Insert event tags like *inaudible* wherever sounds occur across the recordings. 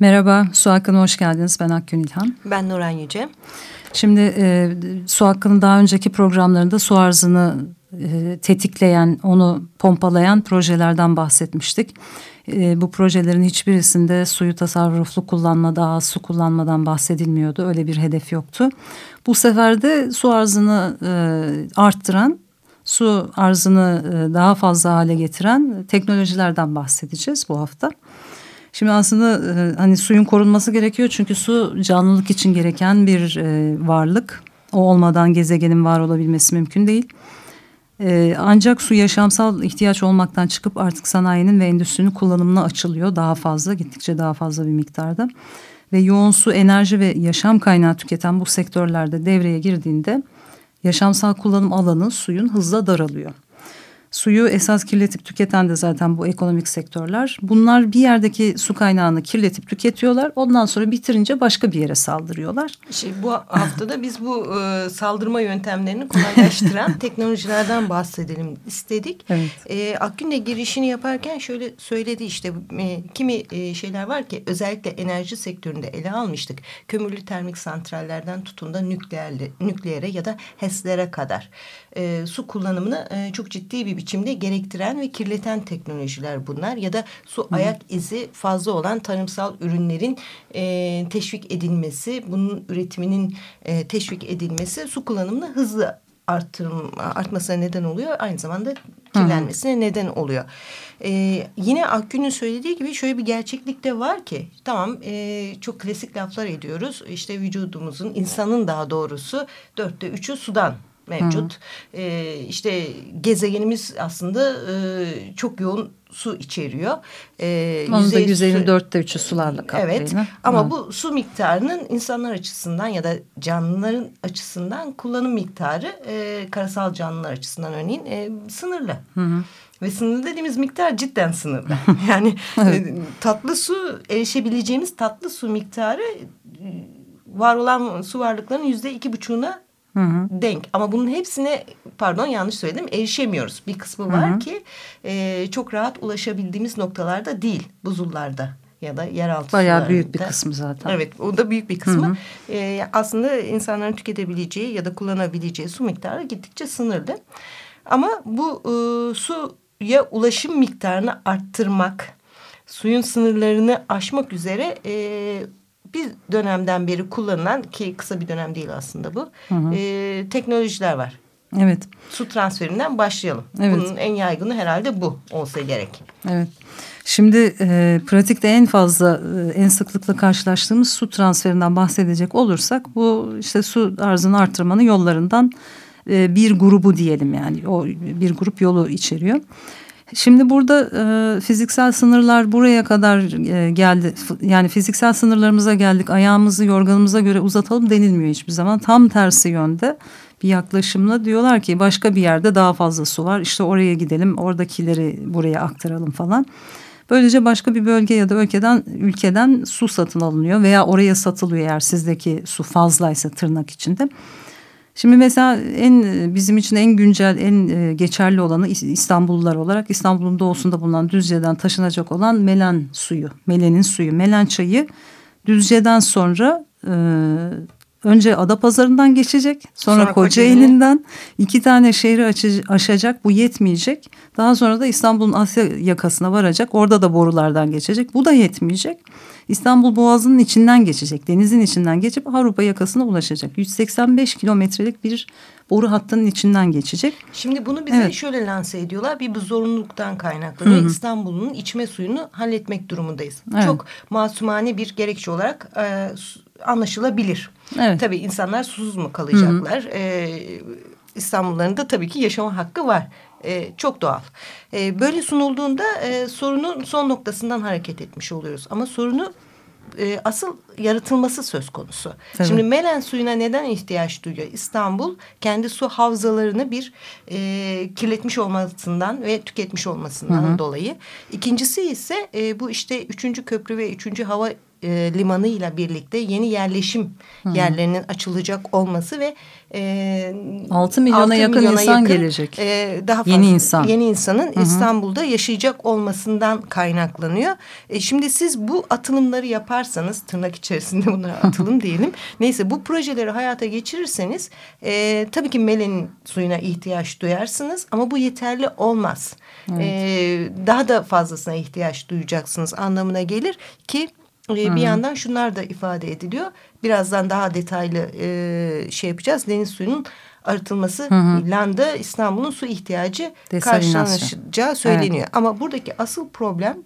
Merhaba, Su Hakkı'na hoş geldiniz. Ben Akgün İlhan. Ben Nuran Yüce. Şimdi e, Su Hakkı'nın daha önceki programlarında su arzını e, tetikleyen, onu pompalayan projelerden bahsetmiştik. E, bu projelerin hiçbirisinde suyu tasarruflu kullanma, daha az su kullanmadan bahsedilmiyordu. Öyle bir hedef yoktu. Bu sefer de su arzını e, arttıran, su arzını e, daha fazla hale getiren teknolojilerden bahsedeceğiz bu hafta. Şimdi aslında e, hani suyun korunması gerekiyor çünkü su canlılık için gereken bir e, varlık. O olmadan gezegenin var olabilmesi mümkün değil. E, ancak su yaşamsal ihtiyaç olmaktan çıkıp artık sanayinin ve endüstrinin kullanımına açılıyor daha fazla gittikçe daha fazla bir miktarda. Ve yoğun su, enerji ve yaşam kaynağı tüketen bu sektörlerde devreye girdiğinde yaşamsal kullanım alanı suyun hızla daralıyor. Suyu esas kirletip tüketen de zaten bu ekonomik sektörler. Bunlar bir yerdeki su kaynağını kirletip tüketiyorlar. Ondan sonra bitirince başka bir yere saldırıyorlar. Şey, bu haftada biz bu e, saldırma yöntemlerini kolaylaştıran *laughs* teknolojilerden bahsedelim istedik. Evet. E, Akgün girişini yaparken şöyle söyledi işte e, kimi e, şeyler var ki özellikle enerji sektöründe ele almıştık. Kömürlü termik santrallerden tutun da nükleerli, nükleere ya da HES'lere kadar e, su kullanımını e, çok ciddi bir biçimde gerektiren ve kirleten teknolojiler bunlar. Ya da su Hı. ayak izi fazla olan tarımsal ürünlerin e, teşvik edilmesi, bunun üretiminin e, teşvik edilmesi su kullanımını hızlı arttırım, artmasına neden oluyor. Aynı zamanda kirlenmesine Hı. neden oluyor. Ee, yine Akgün'ün söylediği gibi şöyle bir gerçeklik de var ki tamam e, çok klasik laflar ediyoruz. İşte vücudumuzun insanın daha doğrusu dörtte üçü sudan mevcut. Hı. E, işte gezegenimiz aslında e, çok yoğun su içeriyor. E, Onun da yüzeyin dörtte üçü sularla kaplıyor. Evet ama Hı. bu su miktarının insanlar açısından ya da canlıların açısından kullanım miktarı e, karasal canlılar açısından örneğin e, sınırlı. Hı hı. Ve sınırlı dediğimiz miktar cidden sınırlı. *laughs* yani evet. e, tatlı su erişebileceğimiz tatlı su miktarı e, var olan su varlıklarının yüzde iki buçuğuna Hı hı. denk ama bunun hepsine pardon yanlış söyledim erişemiyoruz. Bir kısmı var hı hı. ki e, çok rahat ulaşabildiğimiz noktalarda değil buzullarda ya da yeraltı Bayağı sularında. büyük bir kısmı zaten. Evet o da büyük bir kısmı. Hı hı. E, aslında insanların tüketebileceği ya da kullanabileceği su miktarı gittikçe sınırlı. Ama bu e, suya ulaşım miktarını arttırmak, suyun sınırlarını aşmak üzere e, bir dönemden beri kullanılan ki kısa bir dönem değil aslında bu hı hı. E, teknolojiler var. Evet. Su transferinden başlayalım. Evet. Bunun en yaygını herhalde bu olsa gerek. Evet. Şimdi e, pratikte en fazla e, en sıklıkla karşılaştığımız su transferinden bahsedecek olursak bu işte su arzını artırmanın yollarından e, bir grubu diyelim yani o bir grup yolu içeriyor. Şimdi burada e, fiziksel sınırlar buraya kadar e, geldi. Yani fiziksel sınırlarımıza geldik. Ayağımızı yorganımıza göre uzatalım denilmiyor hiçbir zaman. Tam tersi yönde bir yaklaşımla diyorlar ki başka bir yerde daha fazla su var. İşte oraya gidelim, oradakileri buraya aktaralım falan. Böylece başka bir bölge ya da ülkeden ülkeden su satın alınıyor veya oraya satılıyor eğer sizdeki su fazlaysa tırnak içinde. Şimdi mesela en bizim için en güncel, en e, geçerli olanı İstanbullular olarak İstanbul'un doğusunda bulunan Düzce'den taşınacak olan Melen suyu, Melen'in suyu. Melen çayı Düzce'den sonra e, önce Adapazarı'ndan geçecek, sonra, sonra Kocaeli'nden iki tane şehri aşacak. Bu yetmeyecek. Daha sonra da İstanbul'un Asya yakasına varacak. Orada da borulardan geçecek. Bu da yetmeyecek. İstanbul Boğazı'nın içinden geçecek. Denizin içinden geçip Avrupa yakasına ulaşacak. 185 kilometrelik bir boru hattının içinden geçecek. Şimdi bunu bize evet. şöyle lanse ediyorlar. Bir bu zorunluluktan kaynaklanıyor. İstanbul'un içme suyunu halletmek durumundayız. Evet. Çok masumane bir gerekçe olarak e, anlaşılabilir. Evet. Tabii insanlar susuz mu kalacaklar? Hı hı. E, İstanbulluların da tabii ki yaşama hakkı var. E, çok doğal. E, böyle sunulduğunda e, sorunun son noktasından hareket etmiş oluyoruz. Ama sorunu e, asıl yaratılması söz konusu. Tabii. Şimdi Melen suyuna neden ihtiyaç duyuyor? İstanbul kendi su havzalarını bir e, kirletmiş olmasından ve tüketmiş olmasından hı hı. dolayı. İkincisi ise e, bu işte üçüncü köprü ve üçüncü hava e, limanı ile birlikte yeni yerleşim Hı. yerlerinin açılacak olması ve e, 6 milyona 6 yakın milyona insan yakın, gelecek. E, daha fazla, yeni insan. Yeni insanın -hı. İstanbul'da yaşayacak olmasından kaynaklanıyor. E, şimdi siz bu atılımları yaparsanız tırnak içerisinde *laughs* bunlara atılım *laughs* diyelim. Neyse bu projeleri hayata geçirirseniz e, tabii ki Melen'in suyuna ihtiyaç duyarsınız ama bu yeterli olmaz. Evet. E, daha da fazlasına ihtiyaç duyacaksınız anlamına gelir ki e, bir yandan şunlar da ifade ediliyor. Birazdan daha detaylı e, şey yapacağız. Deniz suyunun arıtılması Landa İstanbul'un su ihtiyacı karşılanacağı söyleniyor. Evet. Ama buradaki asıl problem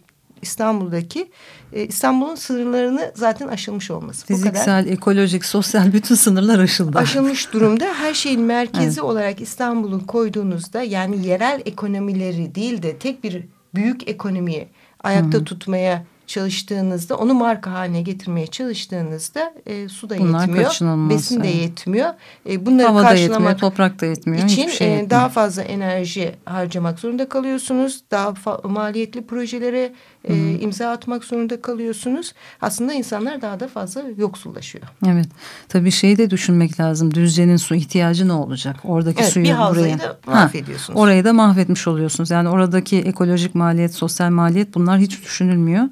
İstanbul'daki e, İstanbul'un sınırlarını zaten aşılmış olması. Fiziksel, ekolojik, sosyal bütün sınırlar aşıldı. Aşılmış durumda. Her şeyin merkezi evet. olarak İstanbul'un koyduğunuzda yani yerel ekonomileri değil de tek bir büyük ekonomiyi ayakta Hı -hı. tutmaya çalıştığınızda onu marka haline getirmeye çalıştığınızda e, su da Bunlar yetmiyor. Besin de yetmiyor. E, bunları Hava karşılamak da yetmiyor, toprak da yetmiyor. için şey e, daha fazla enerji harcamak zorunda kalıyorsunuz. Daha maliyetli projelere e, imza atmak zorunda kalıyorsunuz. Aslında insanlar daha da fazla yoksullaşıyor. Evet. Tabii şeyi de düşünmek lazım. Düzce'nin su ihtiyacı ne olacak? Oradaki evet, suyu bir buraya. da mahvediyorsunuz. Ha, orayı da mahvetmiş oluyorsunuz. Yani oradaki ekolojik maliyet, sosyal maliyet bunlar hiç düşünülmüyor.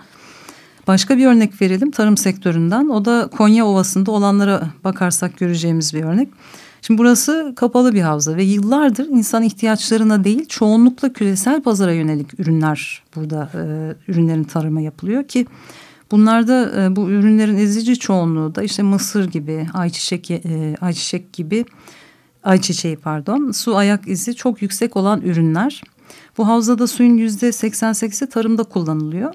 Başka bir örnek verelim tarım sektöründen. O da Konya Ovası'nda olanlara bakarsak göreceğimiz bir örnek. Şimdi burası kapalı bir havza ve yıllardır insan ihtiyaçlarına değil çoğunlukla küresel pazara yönelik ürünler burada e, ürünlerin tarımı yapılıyor ki bunlarda e, bu ürünlerin ezici çoğunluğu da işte mısır gibi ayçiçek e, ayçiçek gibi ayçiçeği pardon su ayak izi çok yüksek olan ürünler. Bu havzada suyun yüzde 88'i tarımda kullanılıyor.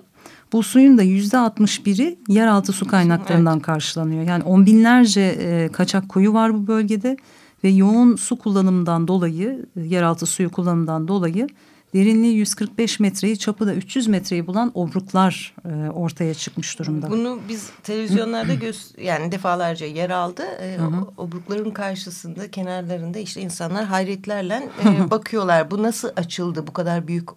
Bu suyun da yüzde altmış biri yeraltı su kaynaklarından evet. karşılanıyor. Yani on binlerce e, kaçak kuyu var bu bölgede ve yoğun su kullanımından dolayı, e, yeraltı suyu kullanımından dolayı derinliği 145 metreyi çapı da 300 metreyi bulan obruklar e, ortaya çıkmış durumda. Bunu biz televizyonlarda *clears throat* göz yani defalarca yer aldı. E, obrukların karşısında kenarlarında işte insanlar hayretlerle e, bakıyorlar. Bu nasıl açıldı bu kadar büyük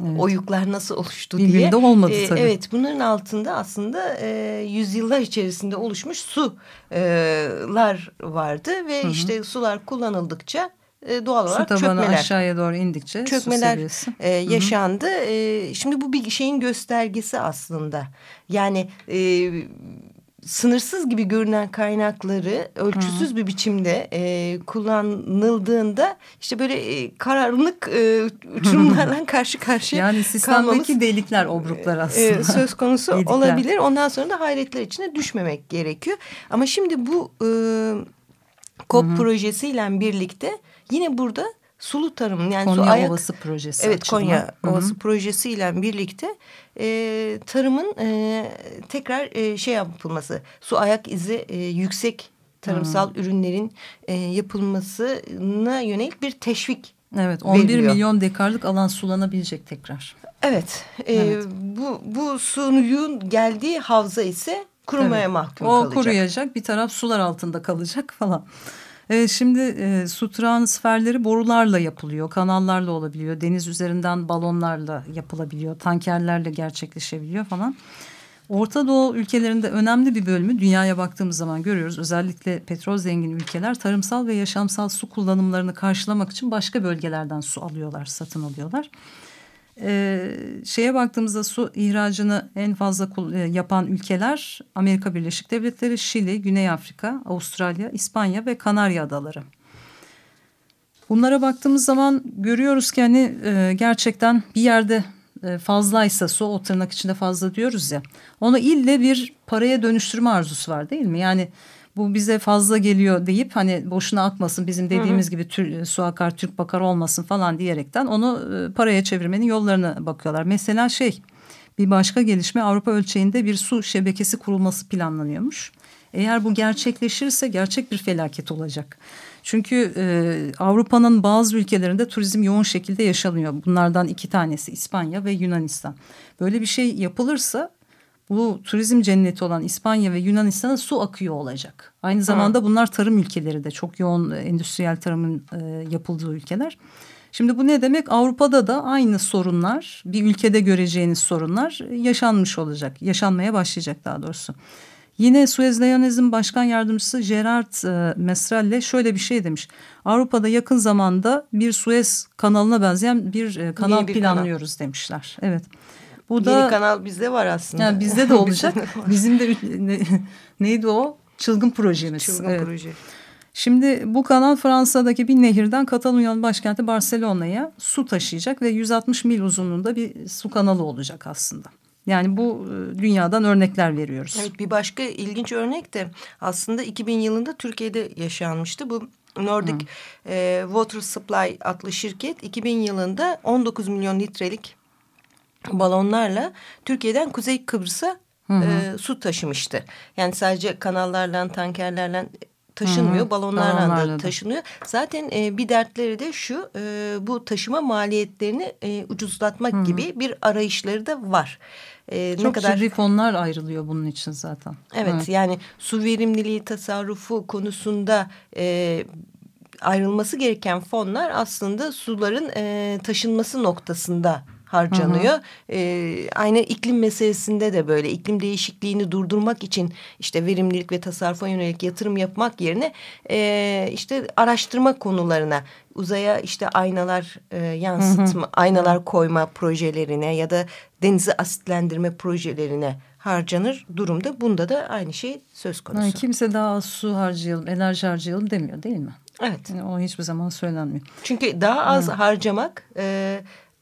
evet. oyuklar nasıl oluştu diye. Birbirinde olmadı e, tabii. Evet bunların altında aslında e, yüzyıllar içerisinde oluşmuş sular vardı ve hı hı. işte sular kullanıldıkça e, doğal olarak Su çökmeler. aşağıya doğru indikçe çökmeler e, yaşandı. E, şimdi bu bir şeyin göstergesi aslında. Yani e, sınırsız gibi görünen kaynakları ölçüsüz Hı -hı. bir biçimde e, kullanıldığında işte böyle e, karanlık e, uçurumlarla *laughs* karşı karşıya yani sistemdeki delikler obruklar e, aslında e, söz konusu *laughs* olabilir. Ondan sonra da hayretler içine düşmemek gerekiyor. Ama şimdi bu e, KOP projesiyle birlikte Yine burada sulu tarım yani Konya su ayak, Ovası projesi. Evet açılma. Konya Hı -hı. Ovası projesiyle birlikte e, tarımın e, tekrar e, şey yapılması su ayak izi e, yüksek tarımsal hmm. ürünlerin e, yapılmasına yönelik bir teşvik Evet 11 veriliyor. milyon dekarlık alan sulanabilecek tekrar. Evet, e, evet. bu, bu suyun geldiği havza ise kurumaya evet. mahkum o kalacak. O kuruyacak bir taraf sular altında kalacak falan. E, şimdi e, su transferleri borularla yapılıyor, kanallarla olabiliyor, deniz üzerinden balonlarla yapılabiliyor, tankerlerle gerçekleşebiliyor falan. Orta Doğu ülkelerinde önemli bir bölümü dünyaya baktığımız zaman görüyoruz. Özellikle petrol zengin ülkeler tarımsal ve yaşamsal su kullanımlarını karşılamak için başka bölgelerden su alıyorlar, satın alıyorlar e, şeye baktığımızda su ihracını en fazla e, yapan ülkeler Amerika Birleşik Devletleri, Şili, Güney Afrika, Avustralya, İspanya ve Kanarya Adaları. Bunlara baktığımız zaman görüyoruz ki hani e, gerçekten bir yerde e, fazlaysa su o tırnak içinde fazla diyoruz ya. Onu ille bir paraya dönüştürme arzusu var değil mi? Yani bu bize fazla geliyor deyip hani boşuna akmasın bizim dediğimiz hı hı. gibi tür, su akar Türk bakar olmasın falan diyerekten onu e, paraya çevirmenin yollarına bakıyorlar. Mesela şey bir başka gelişme Avrupa ölçeğinde bir su şebekesi kurulması planlanıyormuş. Eğer bu gerçekleşirse gerçek bir felaket olacak. Çünkü e, Avrupa'nın bazı ülkelerinde turizm yoğun şekilde yaşanıyor. Bunlardan iki tanesi İspanya ve Yunanistan. Böyle bir şey yapılırsa bu turizm cenneti olan İspanya ve Yunanistan'a su akıyor olacak. Aynı zamanda ha. bunlar tarım ülkeleri de çok yoğun endüstriyel tarımın e, yapıldığı ülkeler. Şimdi bu ne demek? Avrupa'da da aynı sorunlar, bir ülkede göreceğiniz sorunlar yaşanmış olacak. Yaşanmaya başlayacak daha doğrusu. Yine Suez Lyonez'in başkan yardımcısı Gerard e, Mesralle şöyle bir şey demiş. Avrupa'da yakın zamanda bir Suez kanalına benzeyen bir e, kanal bir planlıyoruz kanal. demişler. Evet. Bu Yeni da kanal bizde var aslında. Yani bizde de *laughs* olacak. Bizim de ne, neydi o? Çılgın projemiz. Çılgın evet. proje. Şimdi bu kanal Fransa'daki bir nehirden Katalonya'nın başkenti Barcelona'ya su taşıyacak ve 160 mil uzunluğunda bir su kanalı olacak aslında. Yani bu e, dünyadan örnekler veriyoruz. Evet bir başka ilginç örnek de aslında 2000 yılında Türkiye'de yaşanmıştı. Bu Nordic e, Water Supply adlı şirket 2000 yılında 19 milyon litrelik balonlarla Türkiye'den Kuzey Kıbrıs'a E, su taşımıştı. Yani sadece kanallarla, tankerlerle taşınmıyor. Hı -hı. Balonlarla, Balonlarla da taşınıyor. Zaten e, bir dertleri de şu e, bu taşıma maliyetlerini e, ucuzlatmak Hı -hı. gibi bir arayışları da var. E, Çok ne kadar ciddi fonlar ayrılıyor bunun için zaten. Evet, evet. yani su verimliliği tasarrufu konusunda e, ayrılması gereken fonlar aslında suların e, taşınması noktasında harcanıyor. Hı hı. E, aynı iklim meselesinde de böyle iklim değişikliğini durdurmak için işte verimlilik ve tasarrufa yönelik yatırım yapmak yerine e, işte araştırma konularına uzaya işte aynalar e, yansıtma, hı hı. aynalar koyma projelerine ya da denizi asitlendirme projelerine harcanır durumda. Bunda da aynı şey söz konusu. Yani kimse daha az su harcayalım, enerji harcayalım demiyor değil mi? Evet. Yani o hiçbir zaman söylenmiyor. Çünkü daha az Hı. harcamak e,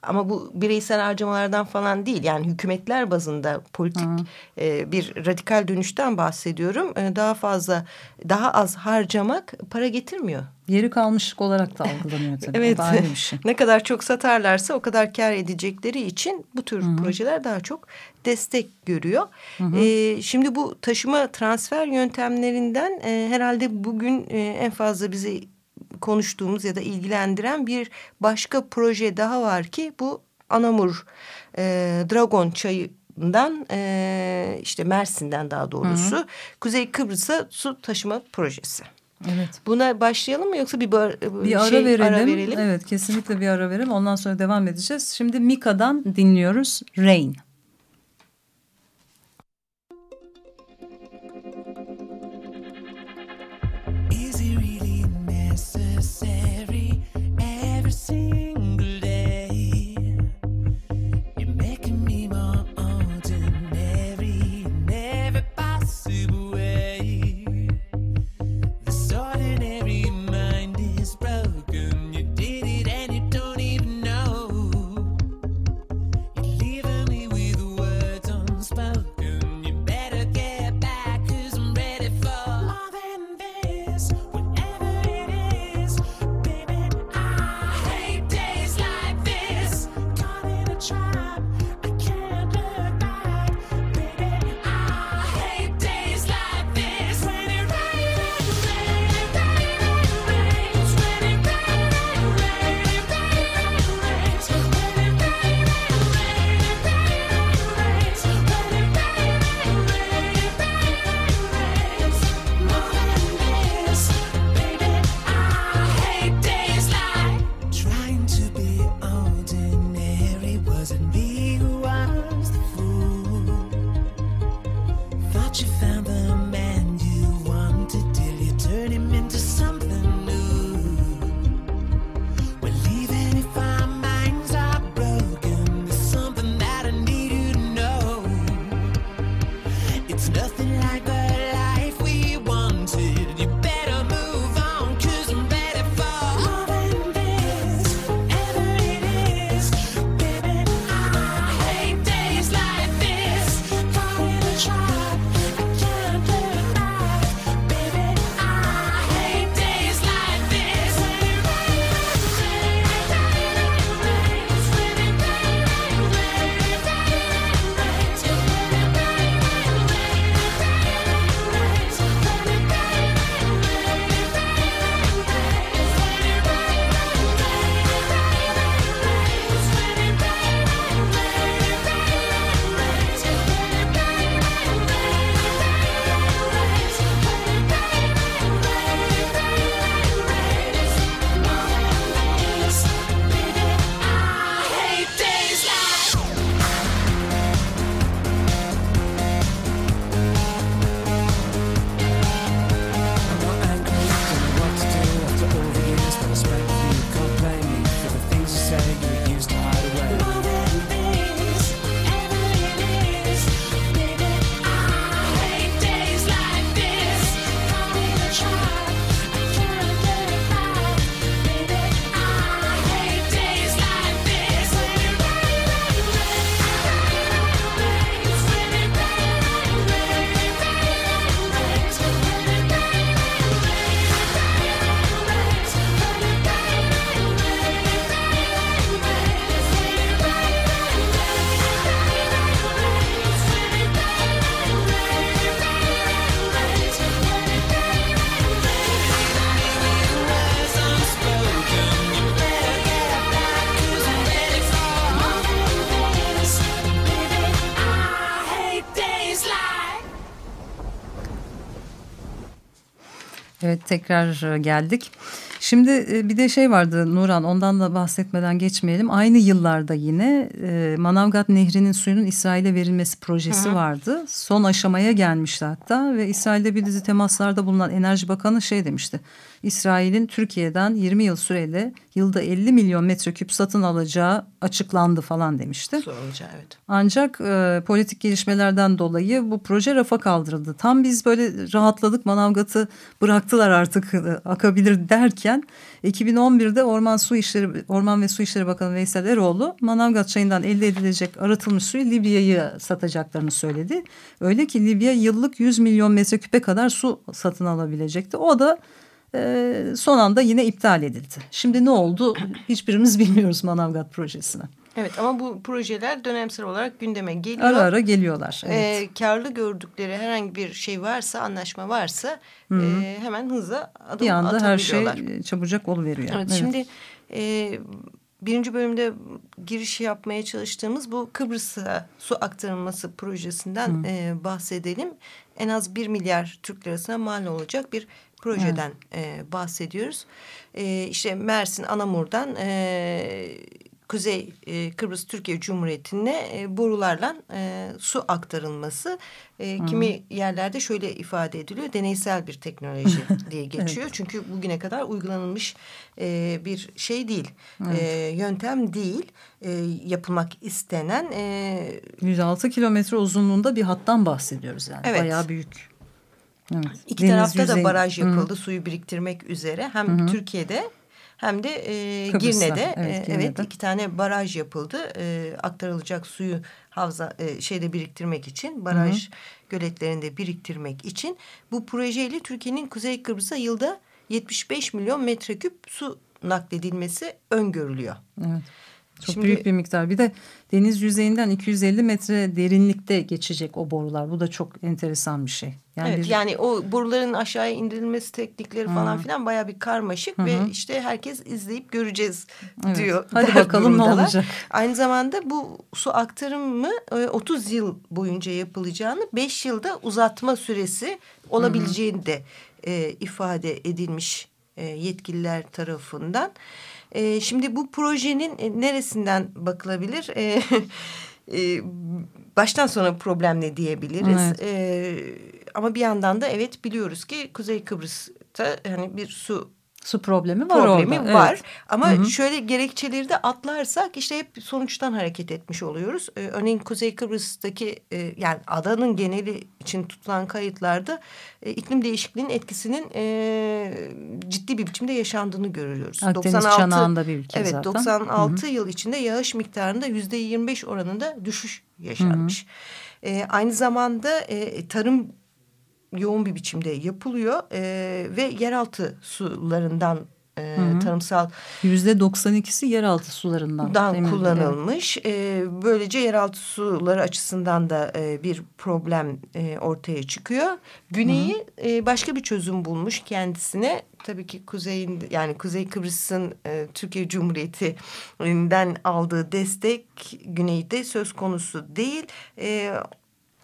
ama bu bireysel harcamalardan falan değil. Yani hükümetler bazında politik e, bir radikal dönüşten bahsediyorum. E, daha fazla, daha az harcamak para getirmiyor. Yeri kalmışlık olarak da algılanıyor *laughs* tabii. evet. bir şey. ne kadar çok satarlarsa o kadar kar edecekleri için bu tür Hı -hı. projeler daha çok destek görüyor. Hı -hı. E, şimdi bu taşıma transfer yöntemlerinden e, herhalde bugün e, en fazla bizi konuştuğumuz ya da ilgilendiren bir başka proje daha var ki bu Anamur e, Dragon çayından e, işte Mersin'den daha doğrusu Hı -hı. Kuzey Kıbrıs'a su taşıma projesi. Evet. Buna başlayalım mı yoksa bir, bir ara, şey, verelim. ara verelim? Evet kesinlikle bir ara verelim. Ondan sonra devam edeceğiz. Şimdi Mika'dan dinliyoruz Rain. sing. to be ordinary wasn't me. Evet tekrar e, geldik. Şimdi e, bir de şey vardı Nuran ondan da bahsetmeden geçmeyelim. Aynı yıllarda yine e, Manavgat Nehri'nin suyunun İsrail'e verilmesi projesi Hı -hı. vardı. Son aşamaya gelmişti hatta ve İsrail'de bir dizi temaslarda bulunan Enerji Bakanı şey demişti. İsrail'in Türkiye'den 20 yıl süreyle yılda 50 milyon metreküp satın alacağı açıklandı falan demişti. Sorulacağı evet. Ancak e, politik gelişmelerden dolayı bu proje rafa kaldırıldı. Tam biz böyle rahatladık Manavgat'ı bıraktılar artık e, akabilir derken 2011'de Orman Su İşleri Orman ve Su İşleri Bakanı Veysel Eroğlu Manavgat çayından elde edilecek arıtılmış suyu Libya'yı satacaklarını söyledi. Öyle ki Libya yıllık 100 milyon metreküpe kadar su satın alabilecekti. O da e, son anda yine iptal edildi. Şimdi ne oldu hiçbirimiz bilmiyoruz Manavgat projesine. Evet ama bu projeler dönemsel olarak gündeme geliyor. Ara ara geliyorlar. Evet. E, karlı gördükleri herhangi bir şey varsa, anlaşma varsa Hı E, hemen hızla adım Bir anda her şey çabucak oluveriyor. Evet, evet. şimdi e, birinci bölümde giriş yapmaya çalıştığımız bu Kıbrıs'a su aktarılması projesinden e, bahsedelim. En az bir milyar Türk lirasına mal olacak bir projeden evet. e, bahsediyoruz. E, işte Mersin Anamur'dan e, Kuzey e, Kıbrıs Türkiye Cumhuriyeti'ne e, borularla e, su aktarılması e, kimi yerlerde şöyle ifade ediliyor deneysel bir teknoloji *laughs* diye geçiyor. evet. Çünkü bugüne kadar uygulanılmış e, bir şey değil evet. e, yöntem değil e, yapılmak istenen. E, 106 kilometre uzunluğunda bir hattan bahsediyoruz yani evet. bayağı büyük. Evet. İki Deniz tarafta yüzeyi. da baraj yapıldı Hı. suyu biriktirmek üzere. Hem Hı. Türkiye'de hem de e, Girne'de evet, e, evet iki tane baraj yapıldı. E, aktarılacak suyu havza e, şeyde biriktirmek için baraj Hı. göletlerinde biriktirmek için bu projeyle Türkiye'nin Kuzey Kıbrıs'a yılda 75 milyon metreküp su nakledilmesi öngörülüyor. Evet. Çok Şimdi, büyük bir miktar. Bir de deniz yüzeyinden 250 metre derinlikte geçecek o borular. Bu da çok enteresan bir şey. Yani evet bir... yani o boruların aşağıya indirilmesi teknikleri Hı. falan filan baya bir karmaşık Hı -hı. ve işte herkes izleyip göreceğiz evet. diyor. Hadi *laughs* bakalım ne olacak. Aynı zamanda bu su aktarımı 30 e, yıl boyunca yapılacağını 5 yılda uzatma süresi olabileceğini Hı -hı. de e, ifade edilmiş e, yetkililer tarafından. E, şimdi bu projenin e, neresinden bakılabilir? E, *laughs* e, baştan sona problem ne diyebiliriz? Evet. E, ama bir yandan da evet biliyoruz ki Kuzey Kıbrıs'ta hani bir su su problemi var problemi orada. var. Evet. Ama Hı -hı. şöyle gerekçeleri de atlarsak işte hep sonuçtan hareket etmiş oluyoruz. Ee, örneğin Kuzey Kıbrıs'taki e, yani adanın geneli için tutulan kayıtlarda e, iklim değişikliğinin etkisinin e, ciddi bir biçimde yaşandığını görüyoruz. Akdeniz 96, çanağında bir ülke evet, zaten. 96 Hı -hı. yıl içinde yağış miktarında yüzde 25 oranında düşüş yaşanmış. Hı -hı. E, aynı zamanda e, tarım yoğun bir biçimde yapılıyor e, ve yeraltı sularından e, hı hı. tarımsal yüzde 92'si yeraltı sularından dan kullanılmış. E, böylece yeraltı suları açısından da e, bir problem e, ortaya çıkıyor. Güneyi e, başka bir çözüm bulmuş kendisine. Tabii ki kuzeyin yani Kuzey Kıbrıs'ın e, Türkiye Cumhuriyeti'nden aldığı destek güneyde söz konusu değil. E,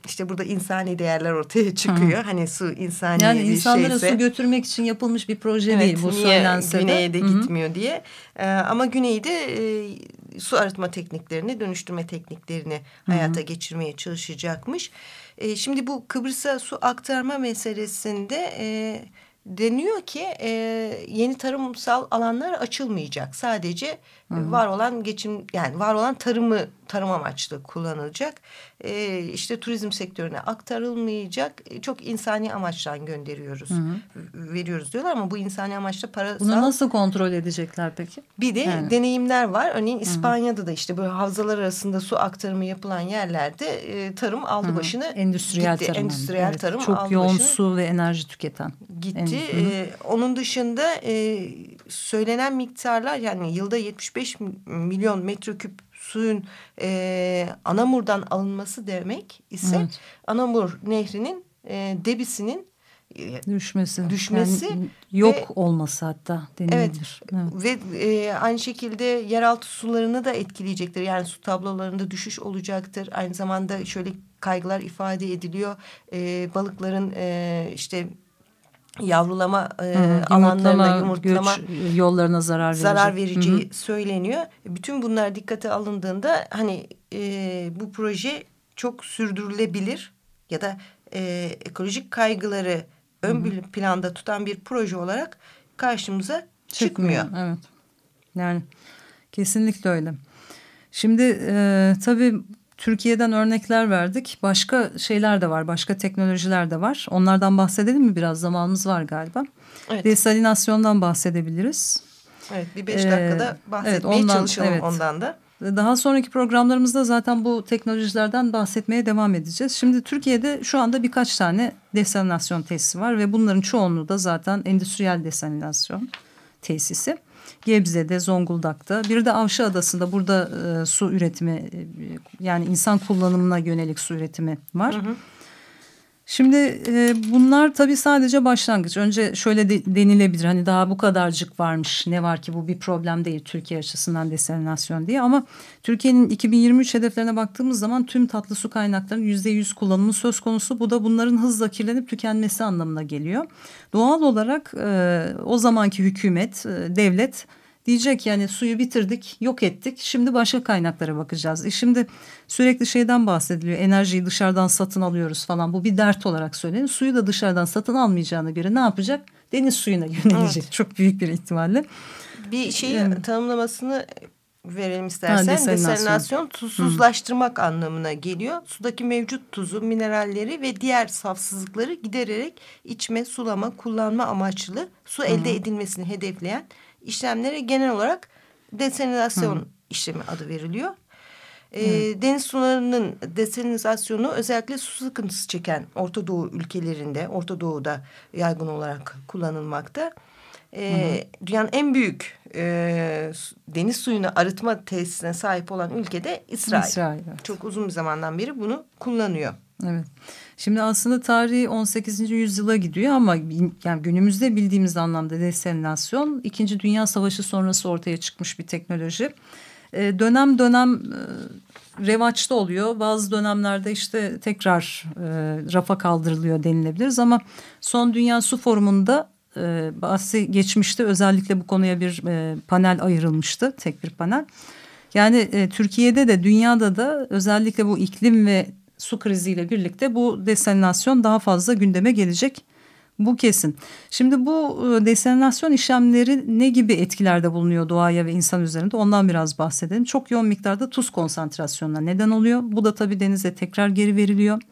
işte burada insani değerler ortaya çıkıyor. Hı. Hani su insani yani bir insanlara şeyse. su götürmek için yapılmış bir proje evet, değil bu söylense güneye de, de gitmiyor diye. Ee, ama güneyde e, su arıtma tekniklerini, dönüştürme tekniklerini Hı. hayata geçirmeye çalışacakmış. E, şimdi bu Kıbrıs'a su aktarma meselesinde... E, deniyor ki e, yeni tarımsal alanlar açılmayacak. Sadece Hı -hı. var olan geçim yani var olan tarımı tarım amaçlı kullanılacak. E, işte turizm sektörüne aktarılmayacak. E, çok insani amaçtan gönderiyoruz. Hı -hı. Veriyoruz diyorlar ama bu insani amaçla parasal. Bunu nasıl kontrol edecekler peki? Bir de yani. deneyimler var. Örneğin İspanya'da Hı -hı. da işte böyle havzalar arasında su aktarımı yapılan yerlerde e, tarım aldı Hı -hı. başını Endüstriyel gitti. tarım. Endüstriyel evet. tarım çok aldı yoğun başını. su ve enerji tüketen. Gitti. E, onun dışında e, söylenen miktarlar yani yılda 75 milyon metreküp suyun e, Anamur'dan alınması demek ise evet. Anamur nehrinin e, debisinin e, düşmesi, düşmesi yani yok ve, olması hatta denilebilir. Evet, evet. ve e, aynı şekilde yeraltı sularını da etkileyecektir. Yani su tablolarında düşüş olacaktır. Aynı zamanda şöyle kaygılar ifade ediliyor. E, balıkların e, işte yavrulama e, alanlarına yumurtlama göç yollarına zarar, zarar vereceği Hı -hı. söyleniyor. Bütün bunlar dikkate alındığında hani e, bu proje çok sürdürülebilir ya da e, ekolojik kaygıları ön Hı -hı. planda tutan bir proje olarak karşımıza çıkmıyor. çıkmıyor. Evet. Yani kesinlikle öyle. Şimdi e, tabii Türkiye'den örnekler verdik. Başka şeyler de var, başka teknolojiler de var. Onlardan bahsedelim mi biraz? Zamanımız var galiba. Evet. Desalinasyondan bahsedebiliriz. Evet, bir beş dakikada bahsetmeye evet, ondan, çalışalım evet. ondan da. Daha sonraki programlarımızda zaten bu teknolojilerden bahsetmeye devam edeceğiz. Şimdi Türkiye'de şu anda birkaç tane desalinasyon tesisi var ve bunların çoğunluğu da zaten endüstriyel desalinasyon tesisi. Gebze'de, Zonguldak'ta. Bir de Avşa Adası'nda burada e, su üretimi e, yani insan kullanımına yönelik su üretimi var. Hı hı. Şimdi e, bunlar tabii sadece başlangıç. Önce şöyle de, denilebilir hani daha bu kadarcık varmış ne var ki bu bir problem değil Türkiye açısından desalinasyon diye. Ama Türkiye'nin 2023 hedeflerine baktığımız zaman tüm tatlı su kaynaklarının yüzde yüz kullanımı söz konusu. Bu da bunların hızla kirlenip tükenmesi anlamına geliyor. Doğal olarak e, o zamanki hükümet, e, devlet Diyecek yani suyu bitirdik, yok ettik. Şimdi başka kaynaklara bakacağız. E şimdi sürekli şeyden bahsediliyor. Enerjiyi dışarıdan satın alıyoruz falan. Bu bir dert olarak söyleniyor. Suyu da dışarıdan satın almayacağına göre ne yapacak? Deniz suyuna *laughs* yönelecek evet. çok büyük bir ihtimalle. Bir şeyi evet. tanımlamasını verelim istersen. Ha, desalinasyon. desalinasyon tuzsuzlaştırmak Hı. anlamına geliyor. Sudaki mevcut tuzu, mineralleri ve diğer safsızlıkları gidererek içme, sulama, kullanma amaçlı su Hı. elde edilmesini hedefleyen işlemlere genel olarak desalinasyon Hı. işlemi adı veriliyor. E, deniz sularının desalinizasyonu özellikle su sıkıntısı çeken Orta Doğu ülkelerinde, Orta Doğu'da yaygın olarak kullanılmakta. E, dünyanın en büyük e, deniz suyunu arıtma tesisine sahip olan ülkede İsrail. İsrail evet. Çok uzun bir zamandan beri bunu kullanıyor. Evet. Şimdi aslında tarihi 18. yüzyıla gidiyor ama yani günümüzde bildiğimiz anlamda desalinasyon İkinci Dünya Savaşı sonrası ortaya çıkmış bir teknoloji. Ee, dönem dönem e, revaçta oluyor. Bazı dönemlerde işte tekrar e, rafa kaldırılıyor denilebiliriz ama son Dünya Su Forumu'nda e, bahsi geçmişte özellikle bu konuya bir e, panel ayrılmıştı. Tek bir panel. Yani e, Türkiye'de de dünyada da özellikle bu iklim ve su kriziyle birlikte bu desalinasyon daha fazla gündeme gelecek. Bu kesin. Şimdi bu e, desalinasyon işlemleri ne gibi etkilerde bulunuyor doğaya ve insan üzerinde ondan biraz bahsedelim. Çok yoğun miktarda tuz konsantrasyonuna neden oluyor. Bu da tabii denize tekrar geri veriliyor.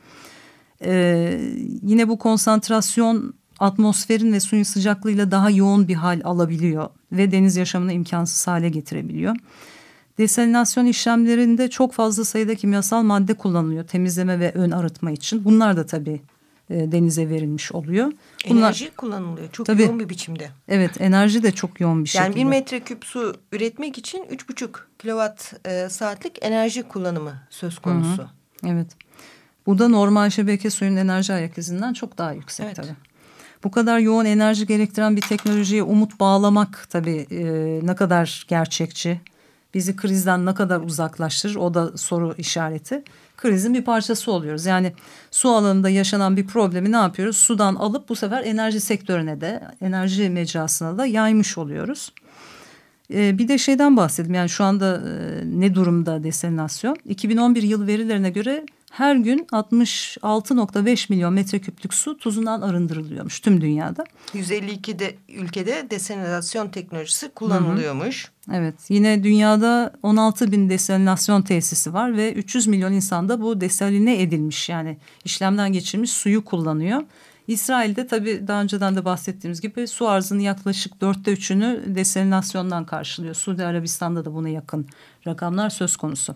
Ee, yine bu konsantrasyon atmosferin ve suyun sıcaklığıyla daha yoğun bir hal alabiliyor ve deniz yaşamını imkansız hale getirebiliyor. Desalinasyon işlemlerinde çok fazla sayıda kimyasal madde kullanılıyor temizleme ve ön arıtma için. Bunlar da tabii e, denize verilmiş oluyor. Bunlar, enerji kullanılıyor çok tabii, yoğun bir biçimde. Evet enerji de çok yoğun bir şekilde. Yani bir metreküp su üretmek için üç buçuk kilowatt e, saatlik enerji kullanımı söz konusu. Hı hı. Evet. Bu da normal şebeke suyun enerji ayak izinden çok daha yüksek evet. tabii. Bu kadar yoğun enerji gerektiren bir teknolojiye umut bağlamak tabii e, ne kadar gerçekçi bizi krizden ne kadar uzaklaştırır o da soru işareti. Krizin bir parçası oluyoruz. Yani su alanında yaşanan bir problemi ne yapıyoruz? Sudan alıp bu sefer enerji sektörüne de enerji mecrasına da yaymış oluyoruz. Ee, bir de şeyden bahsedeyim yani şu anda e, ne durumda desalinasyon? 2011 yıl verilerine göre her gün 66.5 milyon metreküplük su tuzundan arındırılıyormuş tüm dünyada. 152'de ülkede desalinasyon teknolojisi kullanılıyormuş. Hı hı. Evet yine dünyada 16 bin desalinasyon tesisi var ve 300 milyon insanda bu desaline edilmiş yani işlemden geçirilmiş suyu kullanıyor. İsrail'de tabii daha önceden de bahsettiğimiz gibi su arzının yaklaşık dörtte üçünü desalinasyondan karşılıyor. Suudi Arabistan'da da buna yakın rakamlar söz konusu.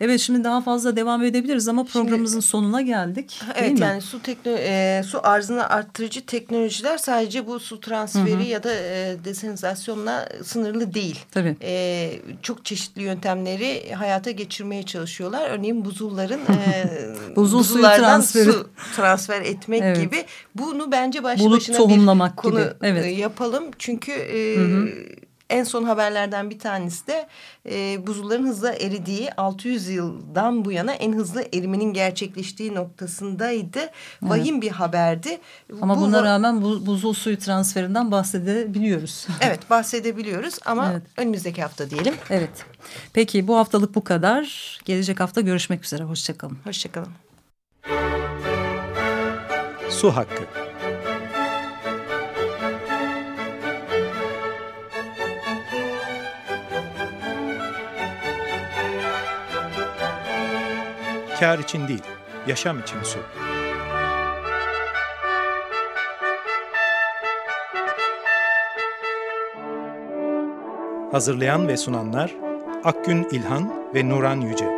Evet şimdi daha fazla devam edebiliriz ama programımızın şimdi, sonuna geldik. Evet yani su tekno e, su arzını arttırıcı teknolojiler sadece bu su transferi hı hı. ya da e, desalinizasyonla sınırlı değil. Tabii. E, çok çeşitli yöntemleri hayata geçirmeye çalışıyorlar. Örneğin buzulların e, *laughs* buzul suyu transferi. su transfer etmek evet. gibi. Bunu bence başlı Bulut başına bir konu gibi. Evet. yapalım. Çünkü e, hı hı en son haberlerden bir tanesi de e, buzulların hızla eridiği 600 yıldan bu yana en hızlı erimenin gerçekleştiği noktasındaydı. Evet. Vahim bir haberdi. Ama bu, buna rağmen bu, buzul suyu transferinden bahsedebiliyoruz. *laughs* Evet bahsedebiliyoruz ama evet. önümüzdeki hafta diyelim. Evet. Peki bu haftalık bu kadar. Gelecek hafta görüşmek üzere. Hoşçakalın. Hoşçakalın. Su Hakkı Kar için değil, yaşam için su. Hazırlayan ve sunanlar Akgün İlhan ve Nuran Yüce.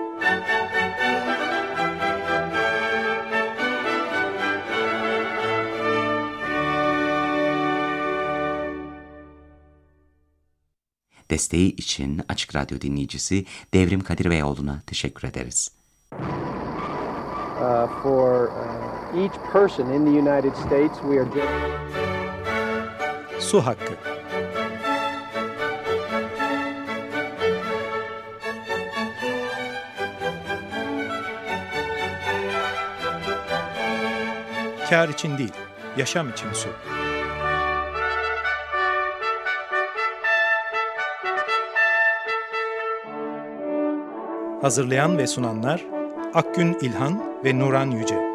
Desteği için Açık Radyo dinleyicisi Devrim Kadir Beyoğlu'na teşekkür ederiz. Uh, for uh, each person in the United States we are Su hakkı. Kar için değil, yaşam için su. Hazırlayan ve sunanlar Akgün İlhan ve Nuran Yüce.